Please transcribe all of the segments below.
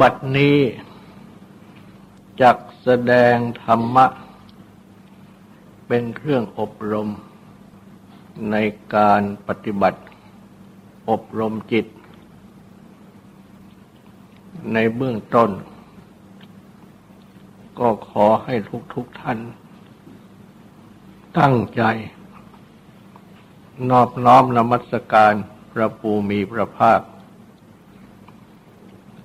บัดนี้จักแสดงธรรมะ เป็นเครื่องอบรม ในการปฏิบัติ อบรมจิต ในเบื้องต้น ก็ขอให้ทุกทุกท่าน ตั้งใจ นอบน้อมนมัสการพระภูมิพระภาค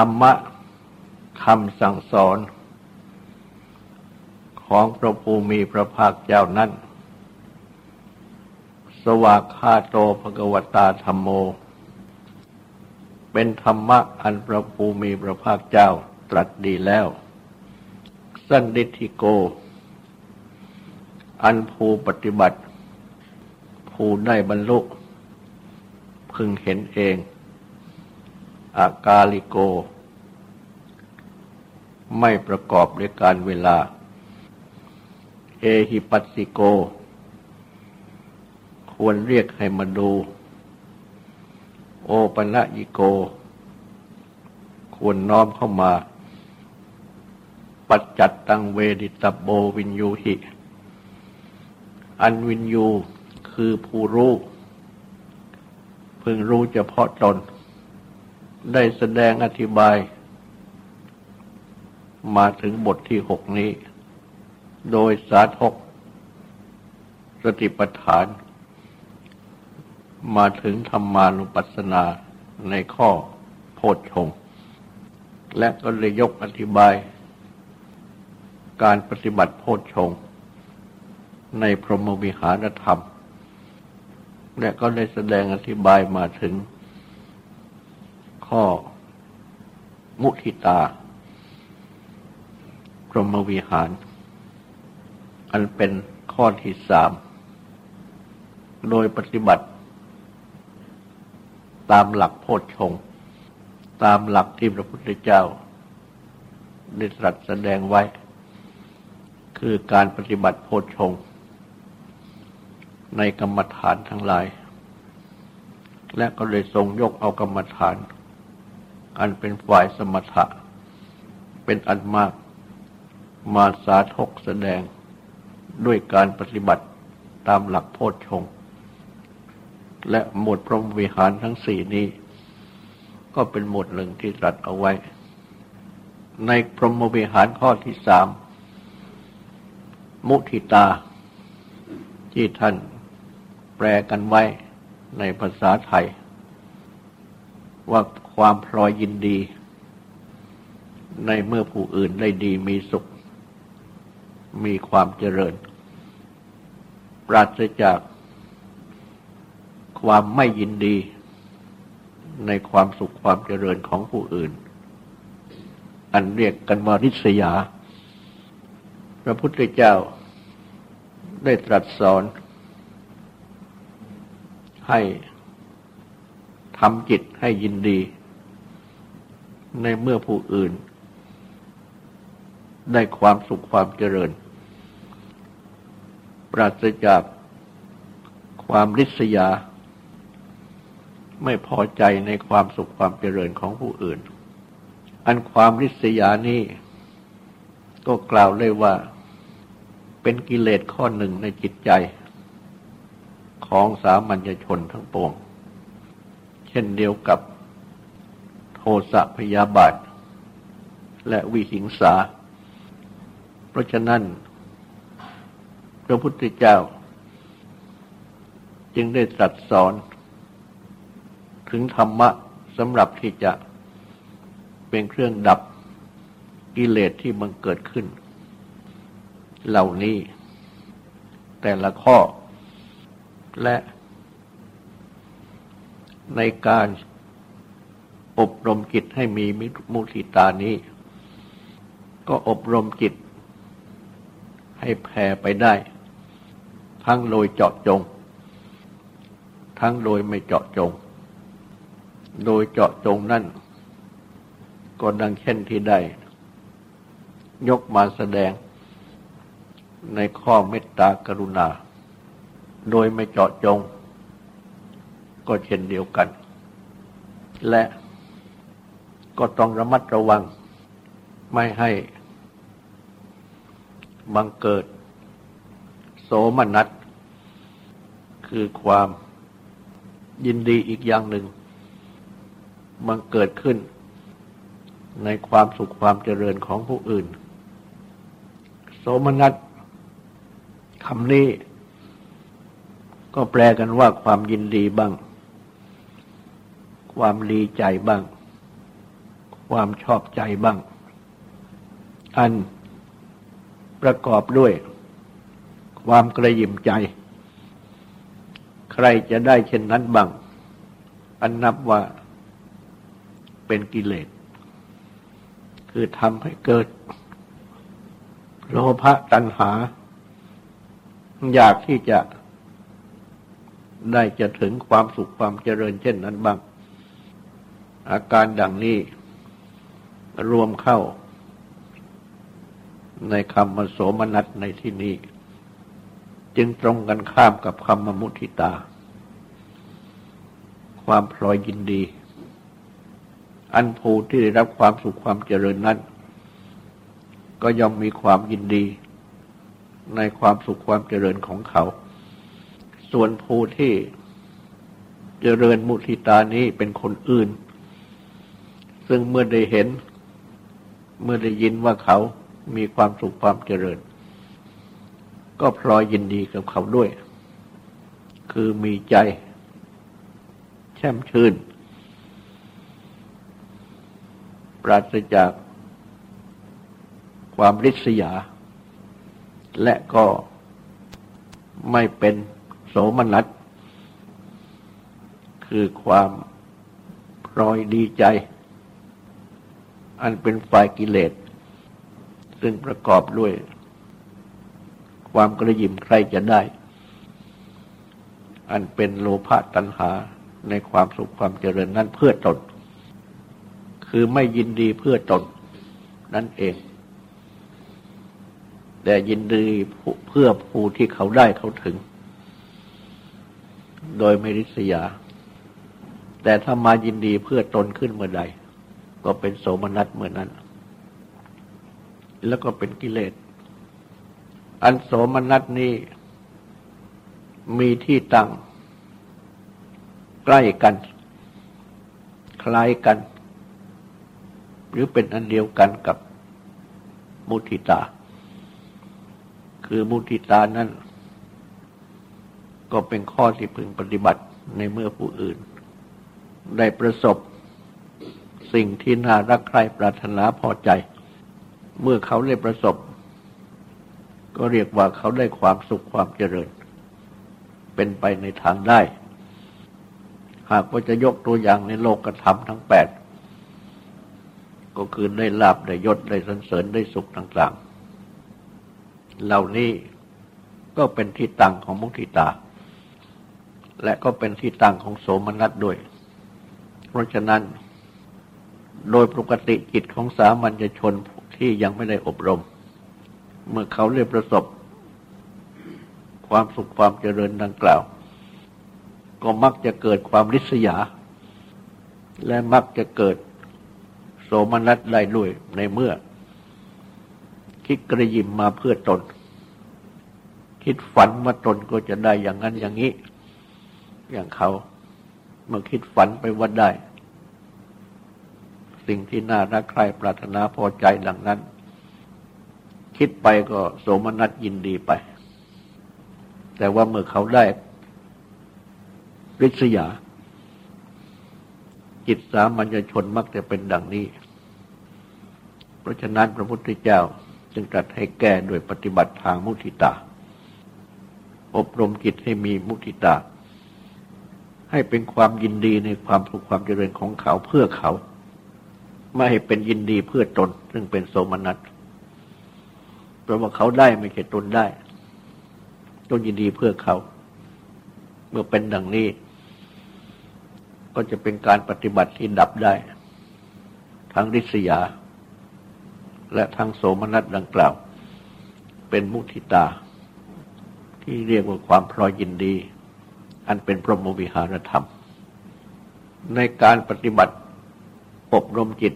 ธรรมะคำสั่งสอน ของพระภูมิพระภาคเจ้านั้น สวากขาโตภกวตาธรรมโม เป็นธรรมะอันพระภูมิพระภาคเจ้าตรัสดีแล้ว สันดิธิโก อันภูปฏิบัติภูได้บรรลุพึงเห็นเอง อากาลิโก ไม่ประกอบด้วยการเวลา เอหิปัสสิโก ควรเรียกให้มาดู โอปัญญิโก ควรน้อมเข้ามา ปัจจัดตังเวดิตโบวินยูหิ อันวินยูคือผู้รู้พึงรู้เฉพาะตน ได้แสดงอธิบาย มาถึงบทที่หกนี้ โดยสาธกสติปัฏฐาน มาถึงธรรมานุปัสสนาในข้อโพชฌงและก็เลยยกอธิบาย การปฏิบัติโพชฌงในพรหมวิหารธรรม และก็ได้แสดงอธิบายมาถึง ข้อ มุทิตา พรหมวิหาร อันเป็นข้อที่สาม โดยปฏิบัติ ตามหลักโพชฌงตามหลักที่พระพุทธเจ้า ได้ตรัสแสดงไว้ คือการปฏิบัติโพชฌงในกรรมฐานทั้งหลายและก็เลยทรงยกเอากรรมฐาน อันเป็นฝ่ายสมถะ เป็นอันมากมาสาธกแสดงด้วยการปฏิบัติตามหลักโพชฌงและหมวดพรหมวิหารทั้งสี่นี้ ก็เป็นหมวดหนึ่งที่ตรัสเอาไว้ ในพรหมวิหารข้อที่สามมุทิตา ที่ท่านแปลกันไว้ในภาษาไทย ว่า ความพลอยยินดี ในเมื่อผู้อื่นได้ดีมีสุข มีความเจริญ ปราศจากความไม่ยินดีในความสุขความเจริญของผู้อื่น อันเรียกกันว่าริษยา พระพุทธเจ้าได้ตรัสสอน ให้ทำจิตให้ยินดี ในเมื่อผู้อื่น ได้ความสุขความเจริญ ปราศจากความริษยา ไม่พอใจในความสุขความเจริญของผู้อื่น อันความริษยานี้ก็กล่าวเลยว่าเป็นกิเลสข้อหนึ่งในจิตใจ ของสามัญชนทั้งปวง เช่นเดียวกับ สะพยาบาท และวิหิงสา เพราะฉะนั้น พระพุทธเจ้า จึงได้ตรัสสอน ถึงธรรมะสำหรับที่จะเป็นเครื่องดับกิเลสที่มันเกิดขึ้น เหล่านี้ แต่ละข้อและในการ อบรมจิตให้มีมุทิตานี้ ก็อบรมจิตให้แผ่ไปได้ ทั้งโดยเจาะจง ทั้งโดยไม่เจาะจง โดยเจาะจงนั่น ก็ดังเช่นที่ได้ ยกมาแสดง ในข้อเมตตากรุณา โดยไม่เจาะจง ก็เช่นเดียวกัน และ ก็ต้องระมัดระวัง ไม่ให้บังเกิด โสมนัส คือความยินดีอีกอย่างหนึ่ง บังเกิดขึ้น ในความสุขความเจริญของผู้อื่น โสมนัสคำนี้ ก็แปลกันว่าความยินดีบ้าง ความดีใจบ้าง ความชอบใจบ้าง อันประกอบด้วยความกระยิมใจ ใครจะได้เช่นนั้นบ้าง อันนับว่าเป็นกิเลส คือทำให้เกิด โลภะตัณหา อยากที่จะได้จะถึงความสุขความเจริญเช่นนั้นบ้าง อาการดังนี้ รวมเข้า ในคำมโสมนัสในที่นี้ จึงตรงกันข้ามกับคำมมุทิตา ความพลอยยินดี อันผู้ที่ได้รับความสุขความเจริญนั้น ก็ย่อมมีความยินดี ในความสุขความเจริญของเขา ส่วนผู้ที่เจริญมุทิตานี้เป็นคนอื่น ซึ่งเมื่อได้เห็น เมื่อได้ยินว่าเขามีความสุขความเจริญ ก็พลอยยินดีกับเขาด้วย คือมีใจ แช่มชื่น ปราศจากความริษยา และก็ไม่เป็นโสมนัส คือความพลอยดีใจ อันเป็นฝ่ายกิเลส ซึ่งประกอบด้วย ความกระยิมใครจะได้ อันเป็นโลภะตัณหาในความสุขความเจริญนั้นเพื่อตน คือไม่ยินดีเพื่อตนนั่นเอง แต่ยินดีเพื่อผู้ที่เขาได้เขาถึง โดยไม่ริษยา แต่ถ้ามายินดีเพื่อตนขึ้นเมื่อใด ก็เป็นโสมนัสเหมือนนั้น แล้วก็เป็นกิเลส อันโสมนัสนี้มีที่ตั้ง ใกล้กัน คล้ายกัน หรือเป็นอันเดียวกันกับมุทิตา คือมุทิตานั้นก็เป็นข้อที่พึงปฏิบัติในเมื่อผู้อื่น ได้ประสบ สิ่งที่น่ารักใคร่ปรารถนาพอใจ เมื่อเขาได้ประสบ ก็เรียกว่าเขาได้ความสุขความเจริญ เป็นไปในทางได้ หากว่าจะยกตัวอย่างในโลกกระทำทั้งแปดก็คือได้ลาบได้ยศได้สันเสริญได้สุขต่างๆ เหล่านี้ก็เป็นที่ตั้งของมุทิตา และก็เป็นที่ตั้งของโสมนัสด้วย เพราะฉะนั้น โดยปกติจิตของสามัญชนที่ยังไม่ได้อบรม เมื่อเขาเรียประสบ ความสุขความเจริญดังกล่าว ก็มักจะเกิดความริษยา และมักจะเกิดโสมนัสได้ด้วยในเมื่อ คิดกระยิมมาเพื่อตน คิดฝันว่าตนก็จะได้อย่างนั้นอย่างนี้ อย่างเขา เมื่อคิดฝันไปว่าได้ สิ่งที่น่ารักใคร่ปรารถนาพอใจดังนั้น คิดไปก็โสมนัสยินดีไป แต่ว่าเมื่อเขาได้ริษยา จิตสามัญชนมักจะเป็นดังนี้ เพราะฉะนั้นพระพุทธเจ้าจึงตรัสให้แก้โดยปฏิบัติทางมุทิตา อบรมจิตให้มีมุทิตาให้เป็นความยินดีในความสุขความเจริญของเขาเพื่อเขา ไม่ให้เป็นยินดีเพื่อตน ซึ่งเป็นโสมนัสเพราะว่าเขาได้ไม่ใช่ตนได้ต้องยินดีเพื่อเขา เมื่อเป็นดังนี้ ก็จะเป็นการปฏิบัติที่ดับได้ ทั้งริษยา และทั้งโสมนัสดังกล่าว เป็นมุทิตา ที่เรียกว่าความพลอยยินดี อันเป็นพรหมวิหารธรรม ในการปฏิบัติอบรมจิต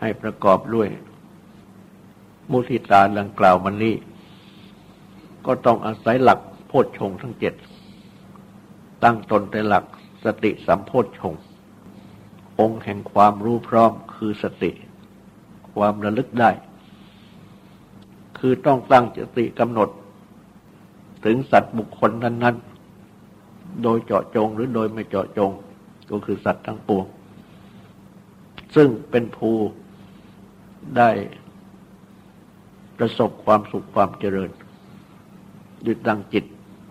ให้ประกอบด้วย มุทิตาดังกล่าวมันนี้ ก็ต้องอาศัยหลักโพชฌงทั้งเจ็ด ตั้งตนในหลักสติสัมโพชฌงองค์แห่งความรู้พร้อมคือสติ ความระลึกได้ คือต้องตั้งสติกำหนด ถึงสัตว์บุคคลนั้น ๆ โดยเจาะจงหรือโดยไม่เจาะจง ก็คือสัตว์ทั้งปวง ซึ่งเป็นภู ได้ประสบความสุขความเจริญยึดตั้งจิต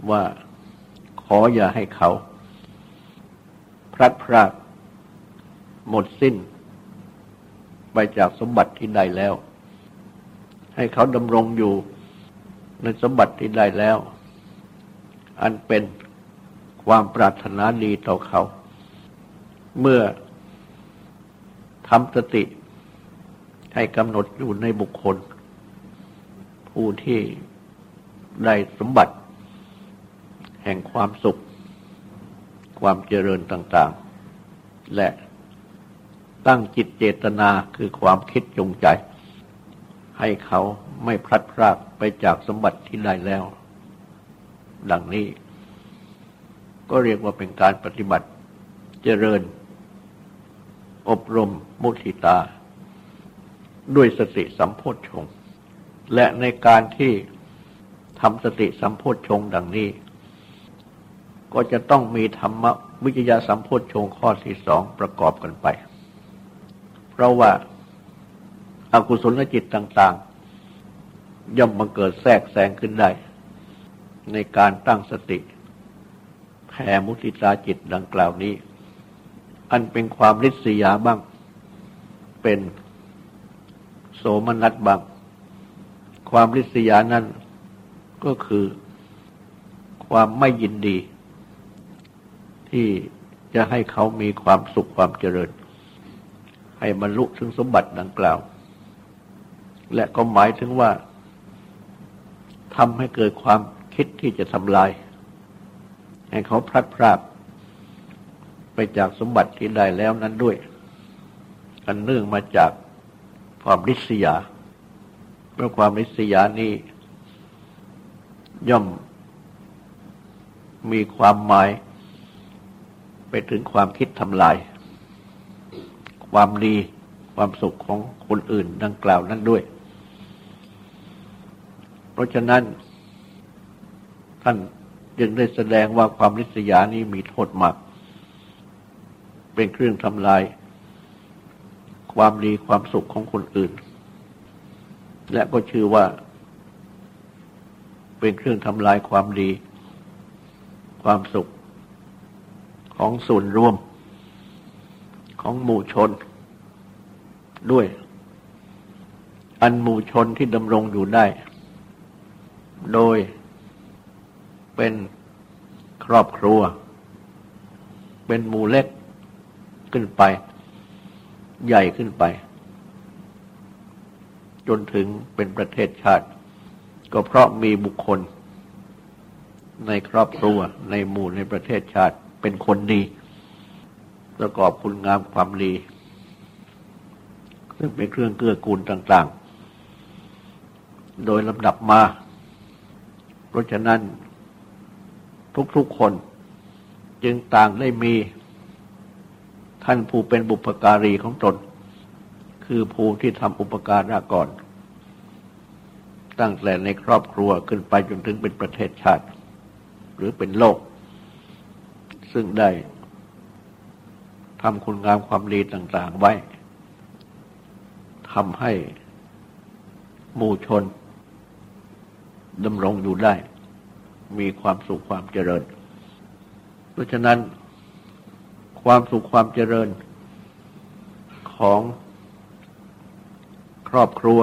ว่าขออย่าให้เขา พลัดพรากหมดสิ้น ไปจากสมบัติที่ได้แล้ว ให้เขาดำรงอยู่ในสมบัติที่ได้แล้ว อันเป็นความปรารถนาดีต่อเขา เมื่อทำสติ ให้กำหนดอยู่ในบุคคล ผู้ที่ได้สมบัติ แห่งความสุข ความเจริญต่างๆ และตั้งจิตเจตนาคือความคิดจงใจ ให้เขาไม่พลัดพรากไปจากสมบัติที่ได้แล้ว ดังนี้ก็เรียกว่าเป็นการปฏิบัติเจริญ อบรมมุทิตา ด้วยสติสัมโพชฌงและในการที่ทำสติสัมโพชฌงดังนี้ ก็จะต้องมีธรรมวิจยาสัมโพชฌงข้อที่สองประกอบกันไป เพราะว่าอากุศลจิตต่าง ๆ ย่อมบังเกิดแทรกแซงขึ้นได้ ในการตั้งสติแผ่มุติตาจิตดังกล่าวนี้ อันเป็นความริษยาบ้าง เป็น โสมนัสบางความริษยานั้นก็คือความไม่ยินดี ที่จะให้เขามีความสุขความเจริญ ให้บรรลุถึงสมบัติดังกล่าว และก็หมายถึงว่าทำให้เกิดความคิดที่จะทำลาย ให้เขาพลัดพรากไปจากสมบัติที่ได้แล้วนั้นด้วย อันเนื่องมาจาก ความริษยา เพราะความริษยานี้ ย่อมมีความหมาย ไปถึงความคิดทำลาย ความดีความสุขของคนอื่นดังกล่าวนั้นด้วย เพราะฉะนั้น ท่านจึงได้แสดงว่าความริษยานี้มีโทษมาก เป็นเครื่องทำลาย ความดีความสุขของคนอื่น และก็ชื่อว่า เป็นเครื่องทำลายความดี ความสุข ของส่วนรวม ของหมู่ชน ด้วย อันหมู่ชนที่ดำรงอยู่ได้ โดยเป็นครอบครัว เป็นหมู่เล็กขึ้นไป ใหญ่ขึ้นไป จนถึงเป็นประเทศชาติ ก็เพราะมีบุคคล ในครอบครัวในหมู่ในประเทศชาติเป็นคนดี ประกอบคุณงามความดี ซึ่งเป็นเครื่องเกื้อกูลต่าง ๆ โดยลำดับมา เพราะฉะนั้นทุกๆคนจึงต่างได้มี ท่านผู้เป็นบุปการีของตน คือผู้ที่ทำอุปการะก่อน ตั้งแต่ในครอบครัวขึ้นไปจนถึงเป็นประเทศชาติ หรือเป็นโลก ซึ่งได้ทำคุณงามความดีต่างๆไว้ทำให้หมู่ชนดำรงอยู่ได้ มีความสุขความเจริญ เพราะฉะนั้น ความสุขความเจริญของครอบครัว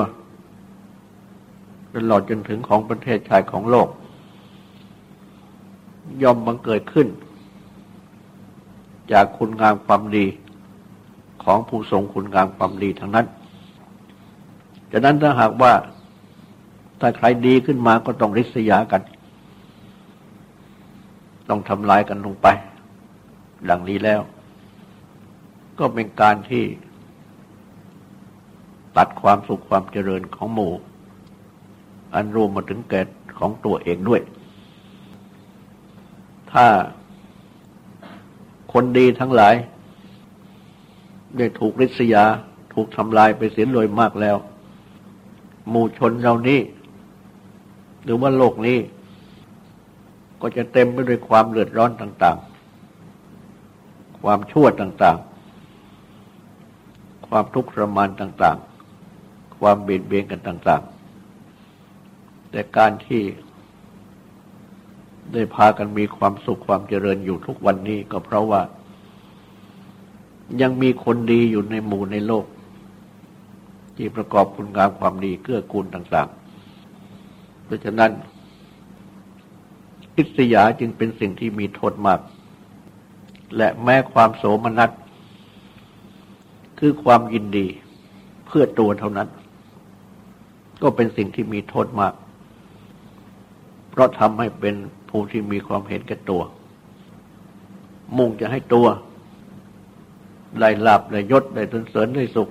ตลอดจนถึงของประเทศชายของโลก ย่อมบังเกิดขึ้น จากคุณงามความดีของผู้ทรงคุณงามความดีทั้งนั้นฉะนั้นถ้าหากว่าถ้าใครดีขึ้นมาก็ต้องริษยากัน ต้องทำลายกันลงไป ดังนี้แล้ว ก็เป็นการที่ตัดความสุขความเจริญของหมู่ อันรวมมาถึงแก่ของตัวเองด้วย ถ้าคนดีทั้งหลาย ได้ถูกริษยาถูกทำลายไปเสียรวยมากแล้ว หมู่ชนเรานี้ หรือว่าโลกนี้ ก็จะเต็มไปด้วยความเลือดร้อนต่าง ๆ ความชั่วต่าง ๆ ความทุกข์ทรมานต่างๆ ความเบียดเบียนกันต่าง ๆ แต่การที่ได้พากันมีความสุขความเจริญอยู่ทุกวันนี้ก็เพราะว่า ยังมีคนดีอยู่ในหมู่ในโลก ที่ประกอบคุณงามความดีเกื้อกูลต่าง ๆ เพราะฉะนั้นอิสยาจึงเป็นสิ่งที่มีโทษมาก และแม้ความโสมนัส คือความยินดีเพื่อตัวเท่านั้น ก็เป็นสิ่งที่มีโทษมาก เพราะทำให้เป็นผู้ที่มีความเห็นแก่ตัว มุ่งจะให้ตัวได้ลาบได้ยศได้ทุนเสริญได้สุข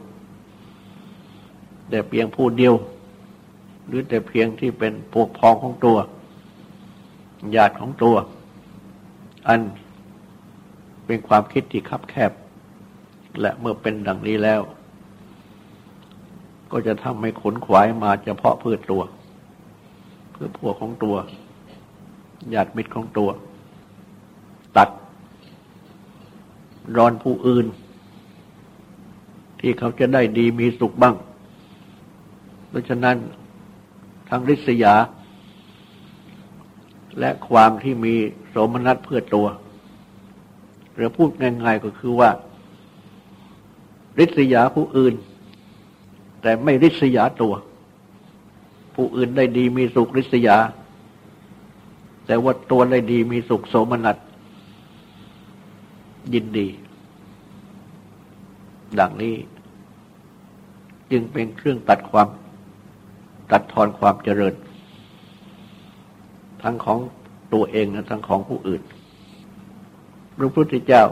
แต่เพียงผู้เดียว หรือแต่เพียงที่เป็นพวกพ้องของตัวญาติของตัว อันเป็นความคิดที่คับแคบ และเมื่อเป็นดังนี้แล้ว ก็จะทำให้ขนขวายมาเฉพาะเพื่อตัว เพื่อพวกของตัวญาติมิตรของตัว ตัดรอนผู้อื่น ที่เขาจะได้ดีมีสุขบ้าง เพราะฉะนั้นทั้งริษยา และความที่มีโสมนัสเพื่อตัวหรือพูดง่ายๆก็คือว่า ริษยาผู้อื่น แต่ไม่ริษยาตัว ผู้อื่นได้ดีมีสุขริษยา แต่ว่าตัวได้ดีมีสุขโสมนัสยินดี ดังนี้จึงเป็นเครื่องตัดความตัดทอนความเจริญ ทั้งของตัวเองและทั้งของผู้อื่น พระพุทธเจ้า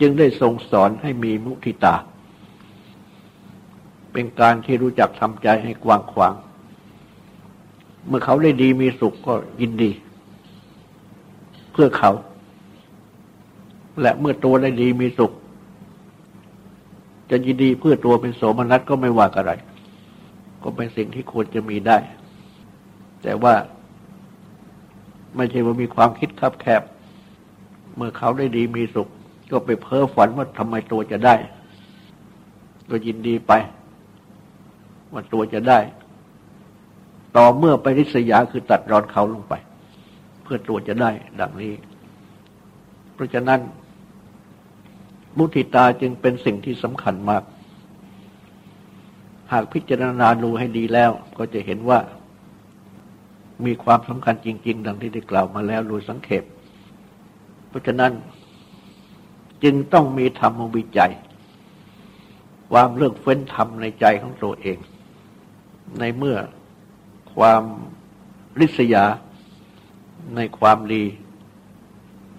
จึงได้ทรงสอนให้มีมุทิตา เป็นการที่รู้จักทำใจให้กว้างขวาง เมื่อเขาได้ดีมีสุขก็ยินดี เพื่อเขา และเมื่อตัวได้ดีมีสุข จะยินดีเพื่อตัวเป็นโสมนัสก็ไม่ว่าอะไร ก็เป็นสิ่งที่ควรจะมีได้ แต่ว่าไม่ใช่ว่ามีความคิดคับแคบ เมื่อเขาได้ดีมีสุข ก็ไปเพ้อฝันว่าทำไมตัวจะได้ ก็ยินดีไป ว่าตัวจะได้ ต่อเมื่อไปริษยาคือตัดรอนเขาลงไป เพื่อตัวจะได้ ดังนี้ เพราะฉะนั้น มุทิตาจึงเป็นสิ่งที่สำคัญมาก หากพิจารณาดูให้ดีแล้ว ก็จะเห็นว่า มีความสำคัญจริง ๆ ดังที่ได้กล่าวมาแล้วโดยสังเขปเพราะฉะนั้น จึงต้องมีธรรมวิจัย ความเลือกเฟ้นธรรมในใจของตัวเอง ในเมื่อความริษยาในความดี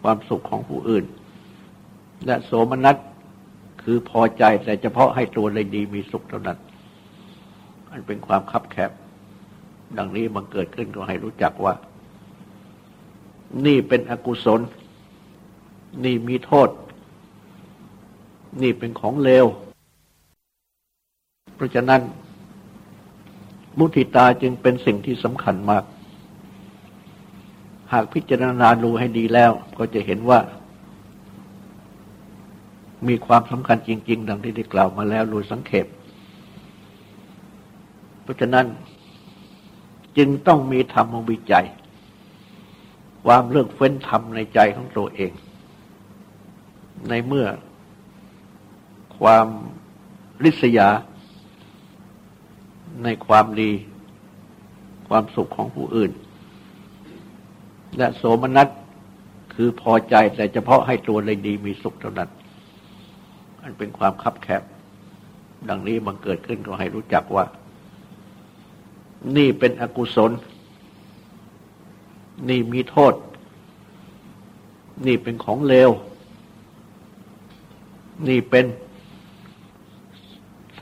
ความสุขของผู้อื่น และโสมนัสคือพอใจแต่เฉพาะให้ตัวเลยดีมีสุขเท่านั้นอันเป็นความคับแคบ ดังนี้มันเกิดขึ้นก็ให้รู้จักว่า นี่เป็นอกุศล นี่มีโทษ นี่เป็นของเลว เพราะฉะนั้น มุทิตาจึงเป็นสิ่งที่สำคัญมาก หากพิจารณาดูให้ดีแล้วก็จะเห็นว่า มีความสำคัญจริง ๆ ดังที่ได้กล่าวมาแล้วโดยสังเขปเพราะฉะนั้นจึงต้องมีธรรมวิจัย ความเลือกเฟ้นธรรมในใจของตัวเอง ในเมื่อ ความริษยา ในความดี ความสุขของผู้อื่น และโสมนัสคือพอใจแต่เฉพาะให้ตัวเลยดีมีสุขเท่านั้นอันเป็นความคับแคบ ดังนี้มันเกิดขึ้นก็ให้รู้จักว่า นี่เป็นอกุศล นี่มีโทษ นี่เป็นของเลว นี่เป็น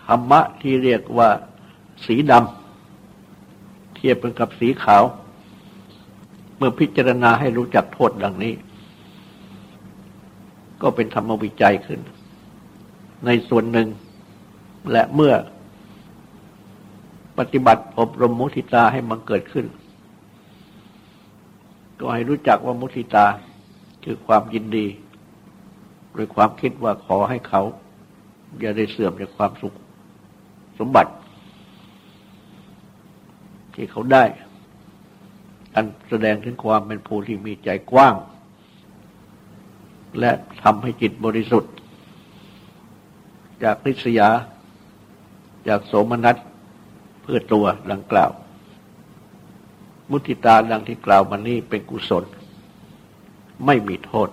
ธรรมะที่เรียกว่าสีดำเทียบเป็นกับสีขาว เมื่อพิจารณาให้รู้จักโทษดังนี้ ก็เป็นธรรมวิจัยขึ้น ในส่วนหนึ่ง และเมื่อปฏิบัติอบรมมุทิตาให้มันเกิดขึ้น ก็ให้รู้จักว่ามุทิตาคือความยินดี โดยความคิดว่าขอให้เขา อย่าได้เสื่อมจากความสุข สมบัติ ที่เขาได้อันแสดงถึงความเป็นผู้ที่มีใจกว้าง และทำให้จิตบริสุทธิ์ จากนิสยา จากโสมนัสเพื่อตัวดังกล่าว มุติตาดังที่กล่าวมานี้เป็นกุศล ไม่มีโทษ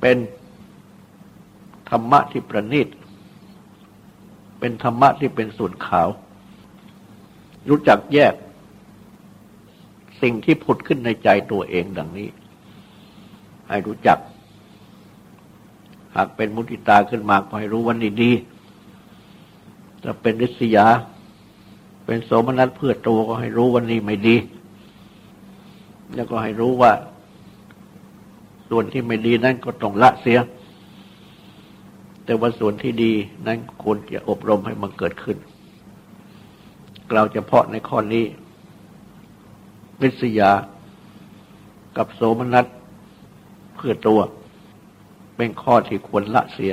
เป็นธรรมะที่ประณีต เป็นธรรมะที่เป็นส่วนขาว รู้จักแยก สิ่งที่ผุดขึ้นในใจตัวเองดังนี้ ให้รู้จัก หากเป็นมุติตาขึ้นมาก็ให้รู้วันนี้ดีถ้าเป็นริษยา เป็นโสมนัสเพื่อตัวก็ให้รู้วันนี้ไม่ดี แล้วก็ให้รู้ว่า ส่วนที่ไม่ดีนั้นก็ต้องละเสีย แต่ว่าส่วนที่ดีนั้นควรจะอบรมให้มันเกิดขึ้น กล่าวเฉพาะในข้อนี้ริษยากับโสมนัสเพื่อตัว เป็นข้อที่ควรละเสีย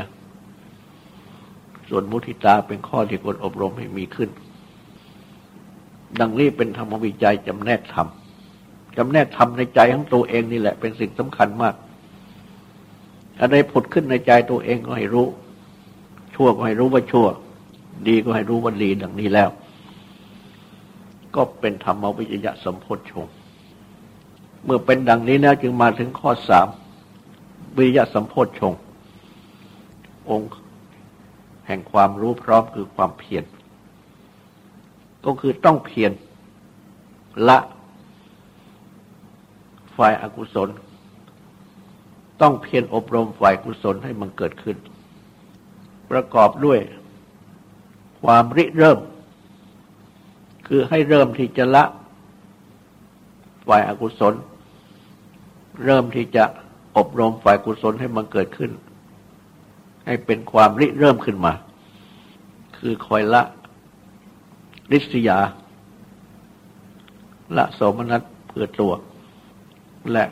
ส่วนมุทิตาเป็นข้อที่ควรอบรมให้มีขึ้น ดังนี้เป็นธรรมวิจัยจำแนกธรรมจำแนกธรรมในใจของตัวเองนี่แหละเป็นสิ่งสำคัญมากอะไรผุดขึ้นในใจตัวเองก็ให้รู้ ชั่วก็ให้รู้ว่าชั่ว ดีก็ให้รู้ว่าดีดังนี้แล้ว ก็เป็นธรรมวิจยะสมโพชงเมื่อเป็นดังนี้แล้วจึงมาถึงข้อสามวิยะสัมโพธชงองค์แห่งความรู้พร้อมคือความเพียรก็คือต้องเพียรละฝ่ายอากุศล ต้องเพียรอบรมฝ่ายกุศลให้มันเกิดขึ้น ประกอบด้วย ความริเริ่ม คือให้เริ่มที่จะละฝ่ายอากุศล เริ่มที่จะอบรมฝ่ายกุศลให้มันเกิดขึ้น ให้เป็นความริเริ่มขึ้นมา คือคอยละริษยา ละสมนัตเพื่อตัว และ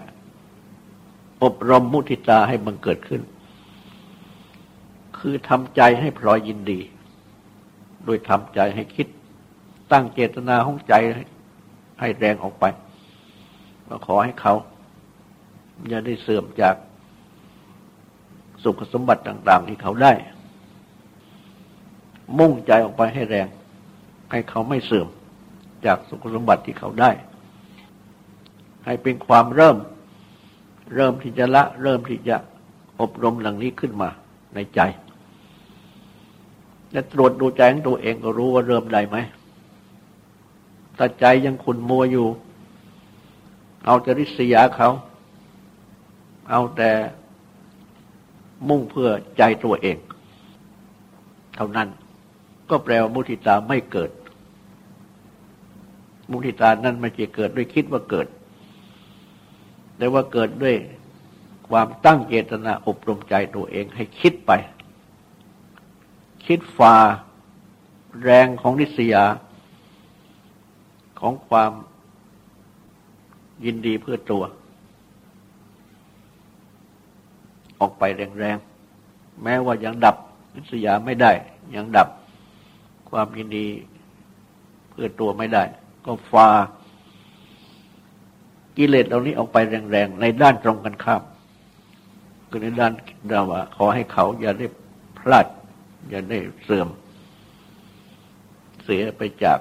อบรมมุทิตาให้มันเกิดขึ้น คือทำใจให้พลอยยินดี โดยทำใจให้คิด ตั้งเจตนาของใจให้แรงออกไปก็ขอให้เขา อย่าได้เสื่อมจากสุขสมบัติต่าง ๆ ที่เขาได้ มุ่งใจออกไปให้แรง ให้เขาไม่เสื่อมจากสุขสมบัติที่เขาได้ ให้เป็นความเริ่ม เริ่มที่จะละ เริ่มที่จะอบรมหลังนี้ขึ้นมาในใจ และตรวจดูใจของตัวเองก็รู้ว่าเริ่มได้ไหมถ้าใจยังขุนมัวอยู่ เอาจริษยาเขา เอาแต่มุ่งเพื่อใจตัวเอง เท่านั้นก็แปลว่ามุทิตาไม่เกิด มุทิตานั้นไม่ใช่เกิดด้วยคิดว่าเกิด แต่ว่าเกิดด้วยความตั้งเจตนาอบรมใจตัวเองให้คิดไป คิดฝ่าแรงของนิสยา ของความยินดีเพื่อตัว ออกไปแรงๆ แม้ว่ายังดับนิสยาไม่ได้ ยังดับความยินดีเพื่อตัวไม่ได้ ก็ฟากิเลสเหล่านี้ออกไปแรงๆ ในด้านตรงกันข้ามคือในด้านดาว่าขอให้เขาอย่าได้พลาด อย่าได้เสื่อม เสียไปจาก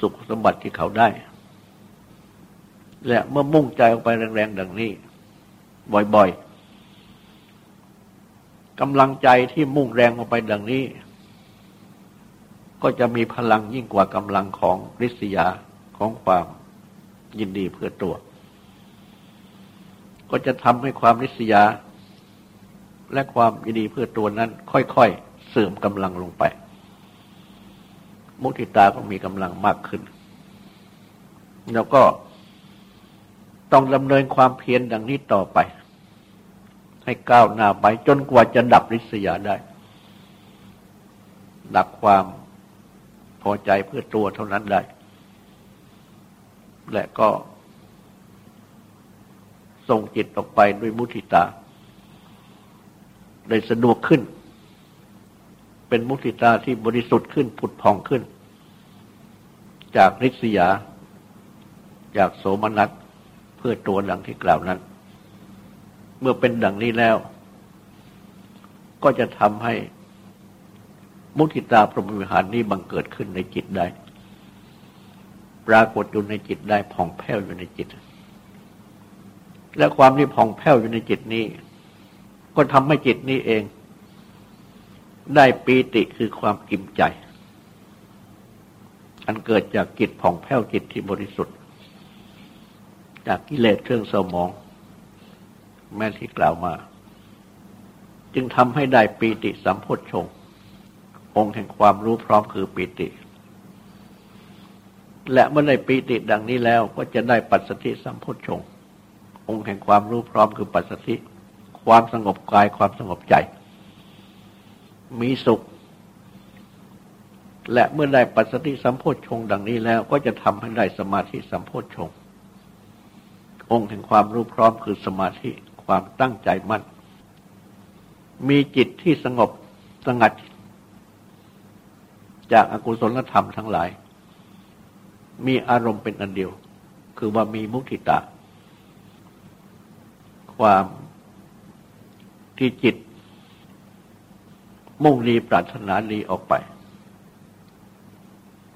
สุขสมบัติที่เขาได้ และเมื่อมุ่งใจออกไปแรงๆดังนี้ บ่อยๆกำลังใจที่มุ่งแรงออกไปดังนี้ ก็จะมีพลังยิ่งกว่ากำลังของริษยาของความยินดีเพื่อตัว ก็จะทำให้ความริษยา และความยินดีเพื่อตัวนั้น ค่อยๆ เสื่อมกำลังลงไป มุทิตาก็มีกำลังมากขึ้น แล้วก็ต้องดำเนินความเพียรดังนี้ต่อไป ให้ก้าวหน้าไปจนกว่าจะดับริษยาได้ ดับความพอใจเพื่อตัวเท่านั้นได้ และก็ส่งจิตออกไปด้วยมุทิตา ได้สะดวกขึ้น เป็นมุทิตาที่บริสุทธิ์ขึ้นผุดผ่องขึ้น จากริษยา จากโสมนัสเพื่อตัวดังที่กล่าวนั้น เมื่อเป็นดังนี้แล้ว ก็จะทำให้มุทิตาพรหมวิหารนี้บังเกิดขึ้นในจิตได้ ปรากฏอยู่ในจิตได้ผ่องแผ้วอยู่ในจิต และความที่ผ่องแผ้วอยู่ในจิตนี้ ก็ทำให้จิตนี้เอง ได้ปีติคือความอิ่มใจ อันเกิดจากจิตผ่องแผ้วจิตที่บริสุทธิ์ จากกิเลสเครื่องเศร้าหมอง แม้ที่กล่าวมา จึงทำให้ได้ปีติสัมโพชฌงองค์แห่งความรู้พร้อมคือปีติ และเมื่อได้ปีติดังนี้แล้วก็จะได้ปัสสติสัมพุทธชงองค์แห่งความรู้พร้อมคือปัสสติความสงบกายความสงบใจ มีสุข และเมื่อได้ปัสสติสัมโพชฌงดังนี้แล้วก็จะทำให้ได้สมาธิสัมโพชฌงองค์แห่งความรู้พร้อมคือสมาธิความตั้งใจมั่นมีจิตที่สงบสงัด จากอากุศลธรรมทั้งหลาย มีอารมณ์เป็นอันเดียว คือว่ามีมุทิตา ความที่จิต มุ่งดีปรารถนาดีออกไป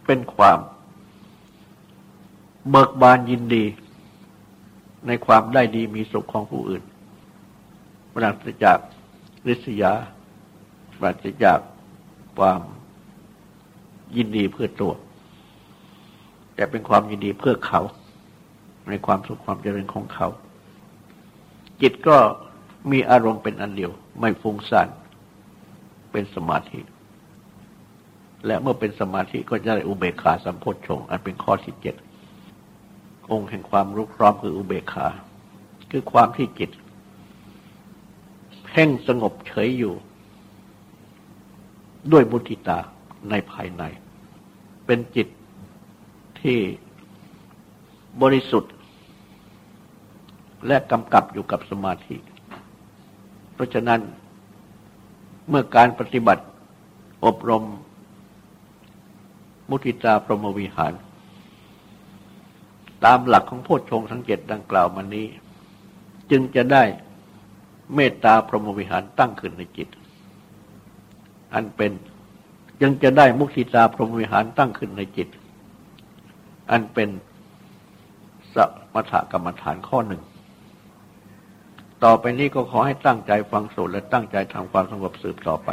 เป็นความเบิกบานยินดี ในความได้ดีมีสุขของผู้อื่นปราศจากริษยาปราศจากความยินดีเพื่อตัว แต่เป็นความยินดีเพื่อเขา ในความสุขความเจริญของเขา จิตก็มีอารมณ์เป็นอันเดียว ไม่ฟุ้งซ่าน เป็นสมาธิ และเมื่อเป็นสมาธิก็จะได้อุเบกขาสัมโพชฌงอันเป็นข้อที่เจ็ดองค์แห่งความรู้พร้อมคืออุเบกขา คือความที่จิตเพ่งสงบเฉยอยู่ ด้วยมุติตาในภายใน เป็นจิตที่บริสุทธิ์ และกำกับอยู่กับสมาธิ เพราะฉะนั้น เมื่อการปฏิบัติอบรม มุทิตาพรหมวิหาร ตามหลักของโพชฌงทั้งเจ็ดดังกล่าวมานี้ จึงจะได้เมตตาพรหมวิหารตั้งขึ้นในจิต อันเป็นยังจะได้มุทิตาพรหมวิหารตั้งขึ้นในจิต อันเป็นสมถกรรมฐานข้อหนึ่ง ต่อไปนี้ก็ขอให้ตั้งใจฟังสูตรและตั้งใจทำความสงบสืบต่อไป